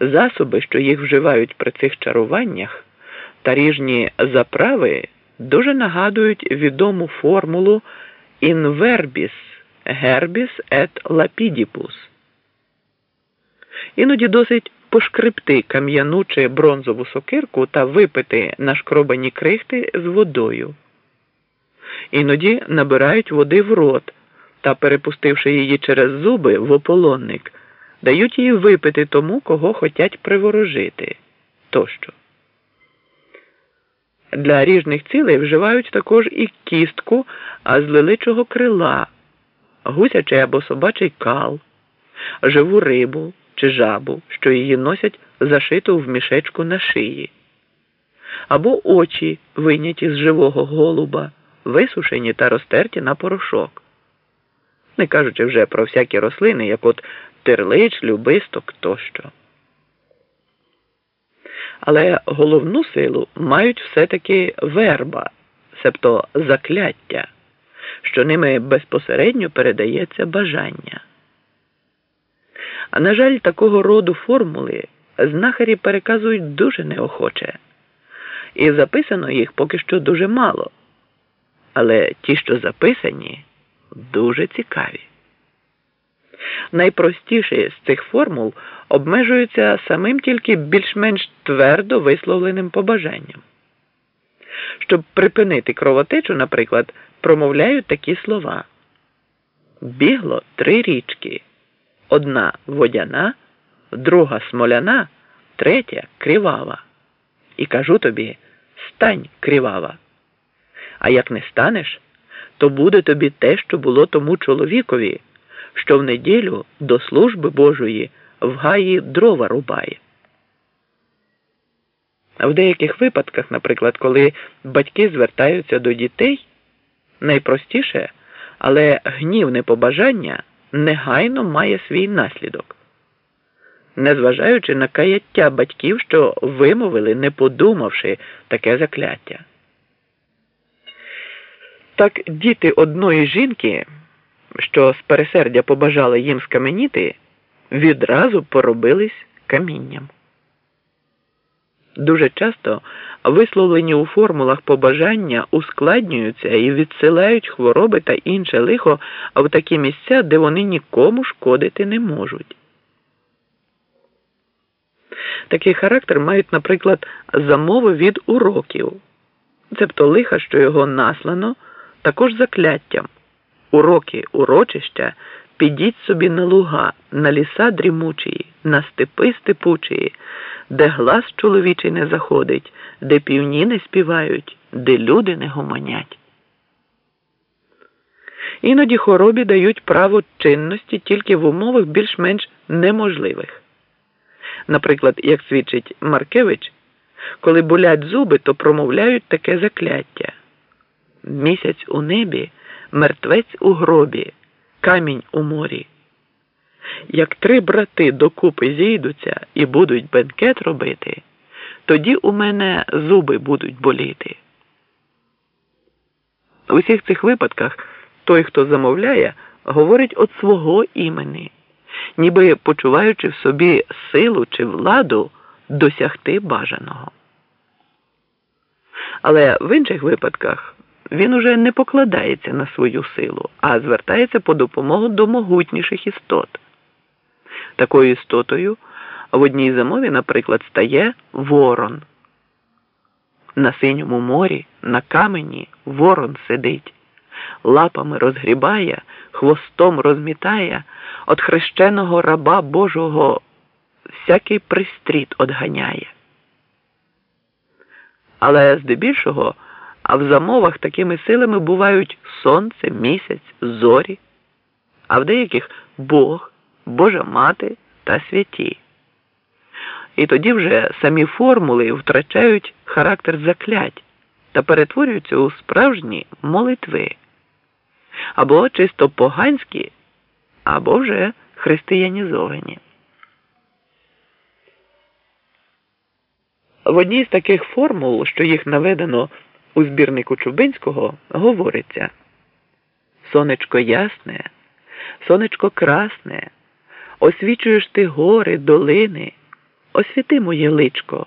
Засоби, що їх вживають при цих чаруваннях, та ріжні заправи дуже нагадують відому формулу verbis herbis et lapidibus. Іноді досить пошкребти кам'яну чи бронзову сокирку та випити нашкробані крихти з водою. Іноді набирають води в рот та, перепустивши її через зуби в ополонник, дають її випити тому, кого хотять приворожити тощо. Для ріжних цілей вживають також і кістку а з лиличого крила, гусячий або собачий кал, живу рибу чи жабу, що її носять зашиту в мішечку на шиї, або очі, виняті з живого голуба, висушені та розтерті на порошок. Не кажучи вже про всякі рослини, як от терлич, любисток тощо. Але головну силу мають все-таки верба, себто закляття, що ними безпосередньо передається бажання. А на жаль, такого роду формули знахарі переказують дуже неохоче, і записано їх поки що дуже мало. Але ті, що записані, дуже цікаві. Найпростіші з цих формул обмежуються самим тільки більш-менш твердо висловленим побажанням. Щоб припинити кровотечу, наприклад, промовляють такі слова: бігло три річки, одна водяна, друга смоляна, третя кривава. І кажу тобі стань кривава. А як не станеш, то буде тобі те, що було тому чоловікові що в неділю до служби Божої в гаї дрова рубає. А в деяких випадках, наприклад, коли батьки звертаються до дітей, найпростіше, але гнівне побажання негайно має свій наслідок, незважаючи на каяття батьків, що вимовили, не подумавши таке закляття. Так діти одної жінки що з пересердя побажали їм скаменіти, відразу поробились камінням. Дуже часто висловлені у формулах побажання ускладнюються і відсилають хвороби та інше лихо в такі місця, де вони нікому шкодити не можуть. Такий характер мають, наприклад, замови від уроків, цебто лиха, що його наслано, також закляттям уроки урочища, підіть собі на луга, на ліса дрімучії, на степи степучії, де глас чоловічий не заходить, де півні не співають, де люди не гомонять. Іноді хоробі дають право чинності тільки в умовах більш-менш неможливих. Наприклад, як свідчить Маркевич, коли болять зуби, то промовляють таке закляття. Місяць у небі мертвець у гробі, камінь у морі. Як три брати докупи зійдуться і будуть бенкет робити, тоді у мене зуби будуть боліти. У всіх цих випадках той, хто замовляє, говорить от свого імені, ніби почуваючи в собі силу чи владу досягти бажаного. Але в інших випадках він уже не покладається на свою силу, а звертається по допомогу до могутніших істот. Такою істотою в одній замові, наприклад, стає ворон. На синьому морі, на камені ворон сидить, лапами розгрібає, хвостом розмітає, от хрещеного раба Божого всякий пристріт одганяє. Але здебільшого. А в замовах такими силами бувають сонце, місяць, зорі, а в деяких Бог, Божа мати та святі. І тоді вже самі формули втрачають характер заклять та перетворюються у справжні молитви або чисто поганські, або вже християнізовані. В одній з таких формул, що їх наведено у збірнику Чубинського говориться Сонечко ясне, сонечко красне, освічуєш ти гори, долини. освіти моє личко.